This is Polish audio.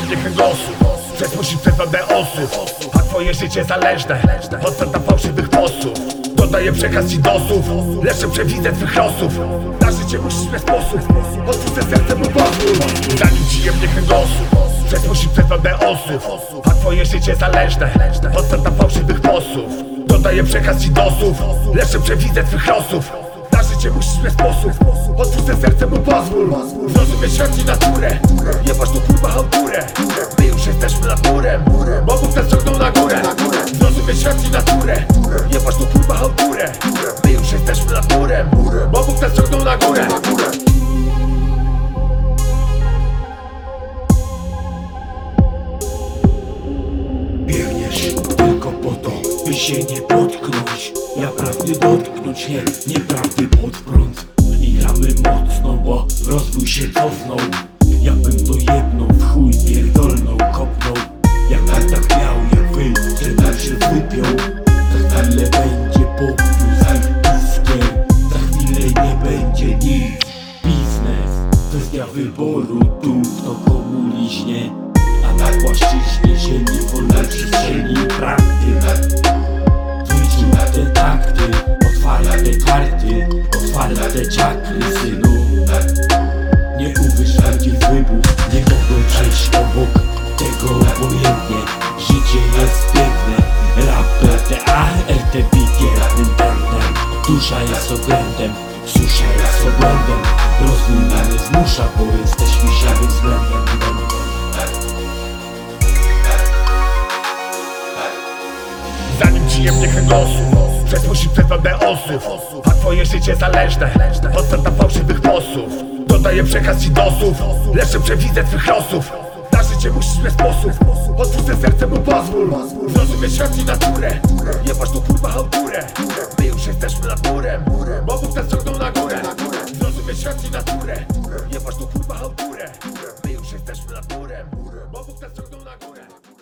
kręgosłup Przez musi przepełnę osób. A twoje życie zależne Od serca fałszywych posłów Dodaję przekaz ci dosów Lepsze przewidzę twych losów. Na życie musisz mieć sposób te serce mu pozwól Zanim ci jemnie kręgosłup Przez musi przepełnę osób. A twoje życie zależne Od serca fałszywych posłów Dodaję przekaz ci dosów Lepsze przewidzę twych losów życie musisz mieć sposób. Otwórz serce mu pozwól. Zrozumie świat i naturę. Jebać tu kurwa chałturę My już jesteśmy nad murem. Bo Bóg nas ciągnął na górę. Zrozumie świat i naturę. Jebać tu kurwa chałturę My już jesteśmy nad murem. Bo Bóg nas ciągnął na górę się nie potknąć. Ja prawdy dotknąć, nie, nieprawdy pod prąd. I gramy mocno, bo rozwój się cofnął. Ja bym to jedną w chuj pierdolną kopnął. Jak tak miał, jak wy, że się wypiął. Za chwilę będzie popiół z ich piskiem Za chwilę nie będzie nic. Biznes, kwestia wyboru tu, kto komu liźnie. A na płaszczyźnie ziemi wolnej przestrzeni. Prawdy synu Nie uwierz bardziej w wybuch Nie mogą przejść obok tego obojętnie Życie jest piękne. Raper TA, RTB kierownym pędem Dusza jest oględem, susza jest oględem Rozwój mnie nie zmusza, bo jesteśmy siawym względem. Zanim ci jemnie kręgosłup Przez przepełnę osób. A twoje życie zależne Od serca fałszywych posłów Dodaję przekaz ci dosów Lepsze przewidzę twych losów. Na życie musisz mieć sposób. Otwórz serce mu pozwól. Zrozumie świat i naturę. Jebać tu kurwa chałturę My już jesteśmy Bóg nas